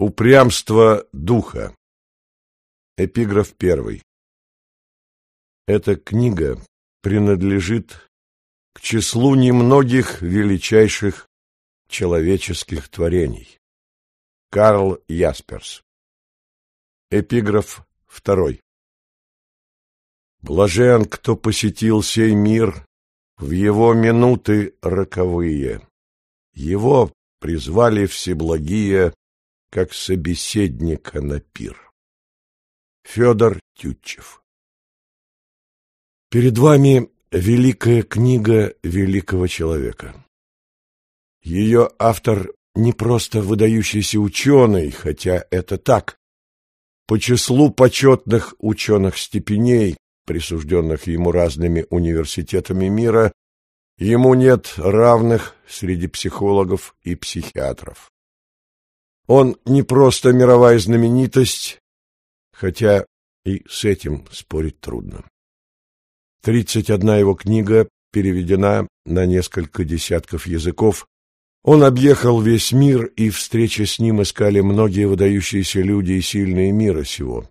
Упрямство духа. Эпиграф первый. Эта книга принадлежит к числу немногих величайших человеческих творений. Карл Ясперс. Эпиграф второй. Блажен, кто посетил сей мир в его минуты роковые. Его призвали всеблагие как собеседника на пир. Федор Тютчев Перед вами великая книга великого человека. Ее автор не просто выдающийся ученый, хотя это так. По числу почетных ученых степеней, присужденных ему разными университетами мира, ему нет равных среди психологов и психиатров. Он не просто мировая знаменитость, хотя и с этим спорить трудно. Тридцать одна его книга переведена на несколько десятков языков. Он объехал весь мир, и встречи с ним искали многие выдающиеся люди и сильные мира сего.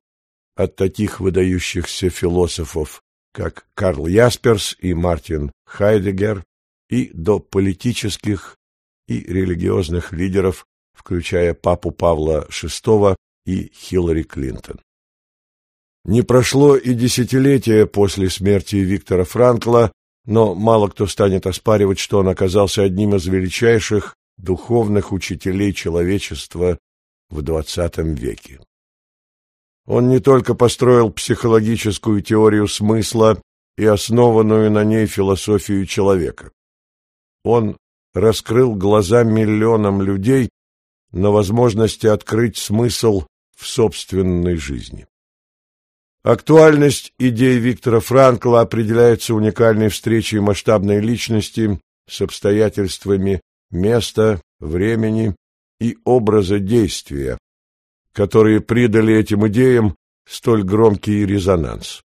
От таких выдающихся философов, как Карл Ясперс и Мартин Хайдегер, и до политических и религиозных лидеров, включая папу Павла VI и Хиллари Клинтон. Не прошло и десятилетия после смерти Виктора Франкла, но мало кто станет оспаривать, что он оказался одним из величайших духовных учителей человечества в XX веке. Он не только построил психологическую теорию смысла и основанную на ней философию человека. Он раскрыл глаза миллионам людей на возможности открыть смысл в собственной жизни. Актуальность идей Виктора Франкла определяется уникальной встречей масштабной личности с обстоятельствами места, времени и образа действия, которые придали этим идеям столь громкий резонанс.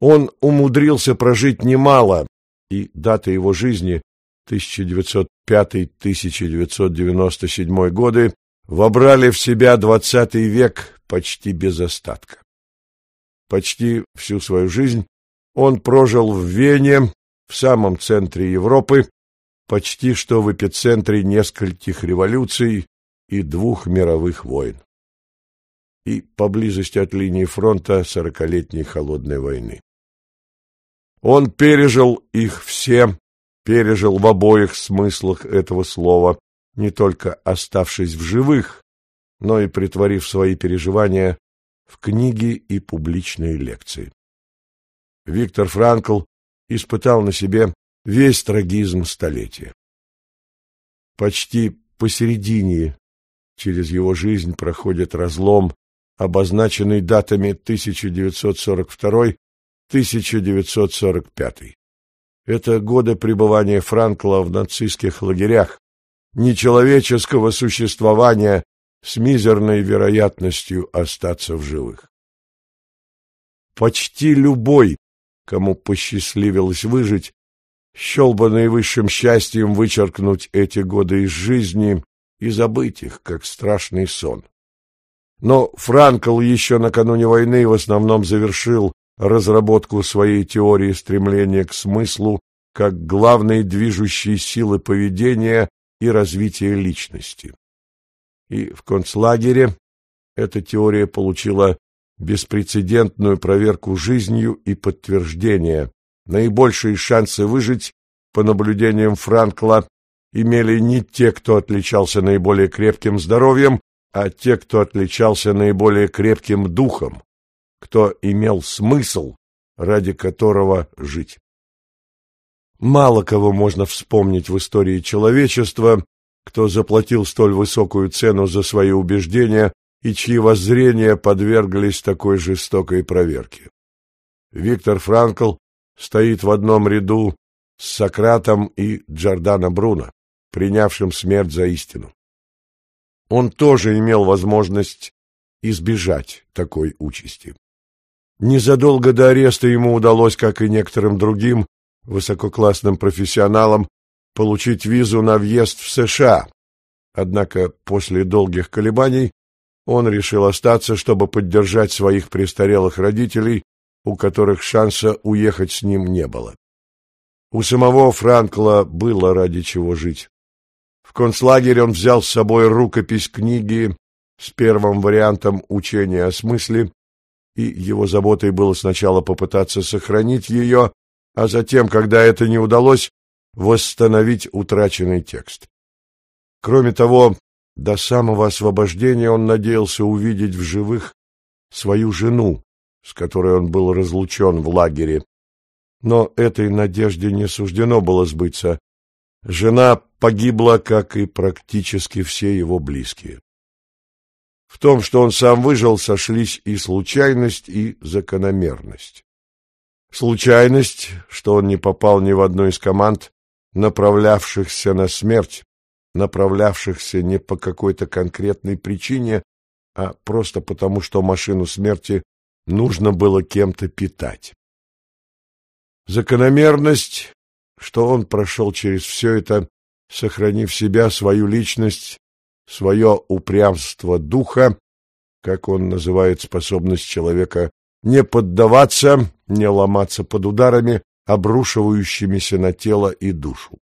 Он умудрился прожить немало, и дата его жизни 1905-1997 годы вобрали в себя XX век почти без остатка. Почти всю свою жизнь он прожил в Вене, в самом центре Европы, почти что в эпицентре нескольких революций и двух мировых войн. И поблизости от линии фронта сорокалетней холодной войны. Он пережил их все пережил в обоих смыслах этого слова, не только оставшись в живых, но и притворив свои переживания в книги и публичные лекции. Виктор Франкл испытал на себе весь трагизм столетия. Почти посередине через его жизнь проходит разлом, обозначенный датами 1942-1945. Это годы пребывания Франкла в нацистских лагерях, нечеловеческого существования с мизерной вероятностью остаться в живых. Почти любой, кому посчастливилось выжить, счел бы наивысшим счастьем вычеркнуть эти годы из жизни и забыть их, как страшный сон. Но Франкл еще накануне войны в основном завершил разработку своей теории стремления к смыслу как главной движущей силы поведения и развития личности. И в концлагере эта теория получила беспрецедентную проверку жизнью и подтверждение. Наибольшие шансы выжить, по наблюдениям Франкла, имели не те, кто отличался наиболее крепким здоровьем, а те, кто отличался наиболее крепким духом кто имел смысл, ради которого жить. Мало кого можно вспомнить в истории человечества, кто заплатил столь высокую цену за свои убеждения и чьи воззрения подверглись такой жестокой проверке. Виктор Франкл стоит в одном ряду с Сократом и Джордано Бруно, принявшим смерть за истину. Он тоже имел возможность избежать такой участи. Незадолго до ареста ему удалось, как и некоторым другим высококлассным профессионалам, получить визу на въезд в США. Однако после долгих колебаний он решил остаться, чтобы поддержать своих престарелых родителей, у которых шанса уехать с ним не было. У самого Франкла было ради чего жить. В концлагере он взял с собой рукопись книги с первым вариантом учения о смысле, и его заботой было сначала попытаться сохранить ее, а затем, когда это не удалось, восстановить утраченный текст. Кроме того, до самого освобождения он надеялся увидеть в живых свою жену, с которой он был разлучен в лагере. Но этой надежде не суждено было сбыться. Жена погибла, как и практически все его близкие. В том, что он сам выжил, сошлись и случайность, и закономерность. Случайность, что он не попал ни в одну из команд, направлявшихся на смерть, направлявшихся не по какой-то конкретной причине, а просто потому, что машину смерти нужно было кем-то питать. Закономерность, что он прошел через все это, сохранив себя, свою личность, свое упрямство духа, как он называет способность человека не поддаваться, не ломаться под ударами, обрушивающимися на тело и душу.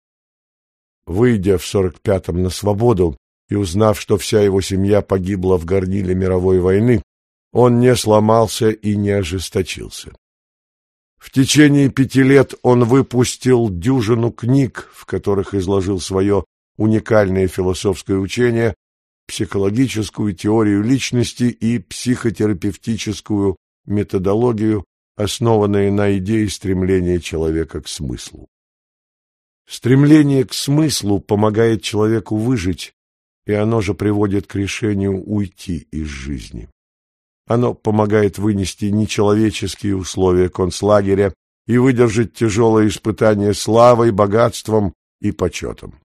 Выйдя в 45-м на свободу и узнав, что вся его семья погибла в горниле мировой войны, он не сломался и не ожесточился. В течение пяти лет он выпустил дюжину книг, в которых изложил свое уникальное философское учение, психологическую теорию личности и психотерапевтическую методологию, основанные на идее стремления человека к смыслу. Стремление к смыслу помогает человеку выжить, и оно же приводит к решению уйти из жизни. Оно помогает вынести нечеловеческие условия концлагеря и выдержать тяжелые испытания славой, богатством и почетом.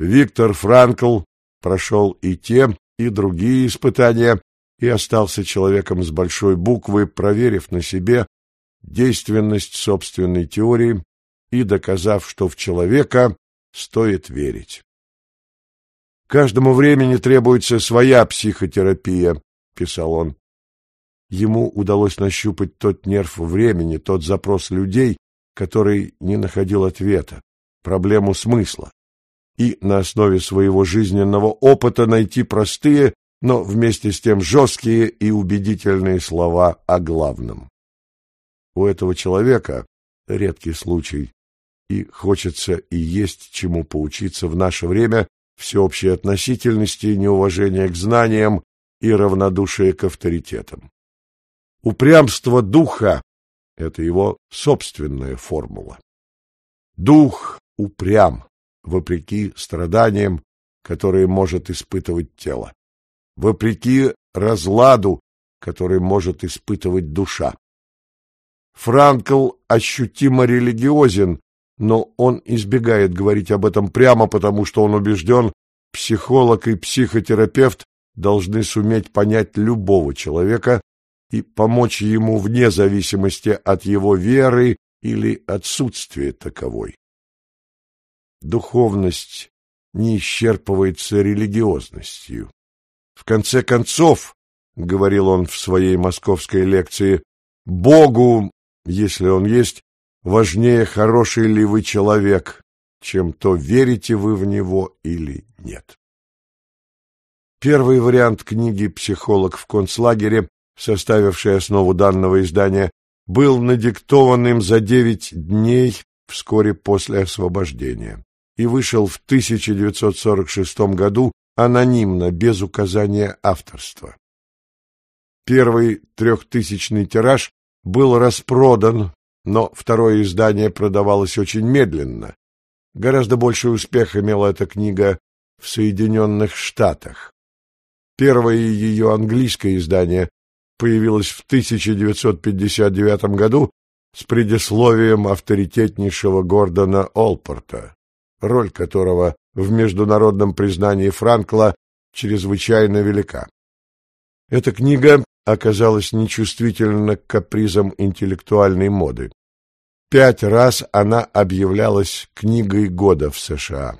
Виктор Франкл прошел и те, и другие испытания и остался человеком с большой буквы, проверив на себе действенность собственной теории и доказав, что в человека стоит верить. Каждому времени требуется своя психотерапия, писал он. Ему удалось нащупать тот нерв времени, тот запрос людей, который не находил ответа, проблему смысла, и на основе своего жизненного опыта найти простые, но вместе с тем жесткие и убедительные слова о главном. У этого человека редкий случай, и хочется и есть чему поучиться в наше время всеобщей относительности, неуважения к знаниям и равнодушия к авторитетам. Упрямство духа — это его собственная формула. Дух упрям, вопреки страданиям, которые может испытывать тело, вопреки разладу, который может испытывать душа. Франкл ощутимо религиозен, но он избегает говорить об этом прямо, потому что он убежден, психолог и психотерапевт должны суметь понять любого человека и помочь ему вне зависимости от его веры или отсутствия таковой. Духовность не исчерпывается религиозностью. В конце концов, говорил он в своей московской лекции, Богу, если он есть, важнее, хороший ли вы человек, чем то, верите вы в него или нет. Первый вариант книги «Психолог в концлагере», составивший основу данного издания, был надиктован им за девять дней вскоре после освобождения и вышел в 1946 году анонимно, без указания авторства. Первый трехтысячный тираж был распродан но второе издание продавалось очень медленно. Гораздо больший успех имела эта книга в Соединенных Штатах. Первое ее английское издание появилось в 1959 году с предисловием авторитетнейшего Гордона Олпорта, роль которого в международном признании Франкла чрезвычайно велика. Эта книга оказалась нечувствительна к капризам интеллектуальной моды. Пять раз она объявлялась книгой года в США.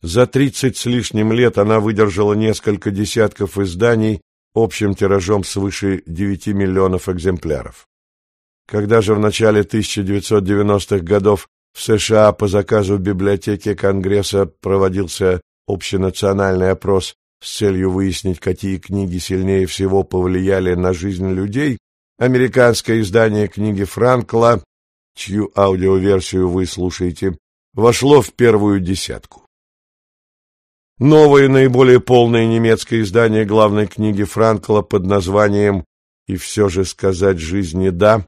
За тридцать с лишним лет она выдержала несколько десятков изданий общим тиражом свыше 9 миллионов экземпляров. Когда же в начале 1990-х годов в США по заказу библиотеки Конгресса проводился общенациональный опрос с целью выяснить, какие книги сильнее всего повлияли на жизнь людей, американское издание книги Франкла, чью аудиоверсию вы слушаете, вошло в первую десятку. Новое, наиболее полное немецкое издание главной книги Франкла под названием «И все же сказать жизни да»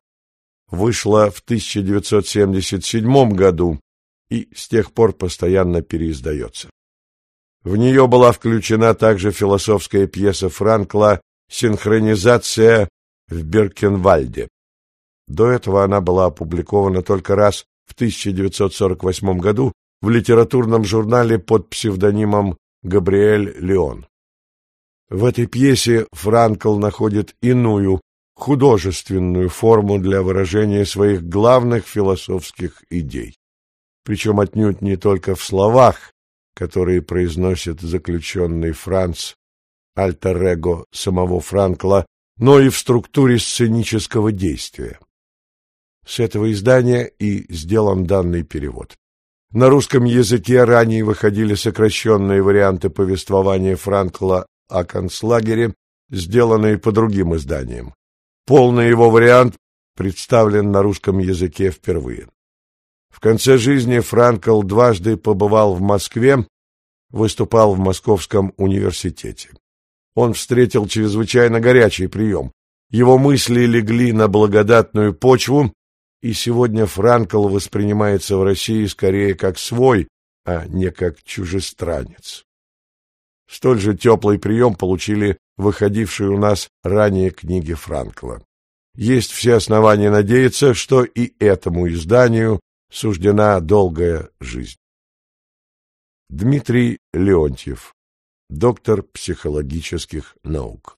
вышло в 1977 году и с тех пор постоянно переиздается. В нее была включена также философская пьеса Франкла «Синхронизация в Беркенвальде». До этого она была опубликована только раз в 1948 году в литературном журнале под псевдонимом Габриэль Леон. В этой пьесе Франкл находит иную, художественную форму для выражения своих главных философских идей. Причем отнюдь не только в словах, которые произносит заключенный Франц, альтер-эго самого Франкла, но и в структуре сценического действия. С этого издания и сделан данный перевод. На русском языке ранее выходили сокращенные варианты повествования Франкла о концлагере, сделанные по другим изданиям. Полный его вариант представлен на русском языке впервые. В конце жизни Франкл дважды побывал в Москве, выступал в Московском университете. Он встретил чрезвычайно горячий прием. Его мысли легли на благодатную почву, и сегодня Франкл воспринимается в России скорее как свой, а не как чужестранец. Столь же теплый прием получили выходившие у нас ранее книги Франкла. Есть все основания надеяться, что и этому изданию суждена долгая жизнь. Дмитрий Леонтьев, доктор психологических наук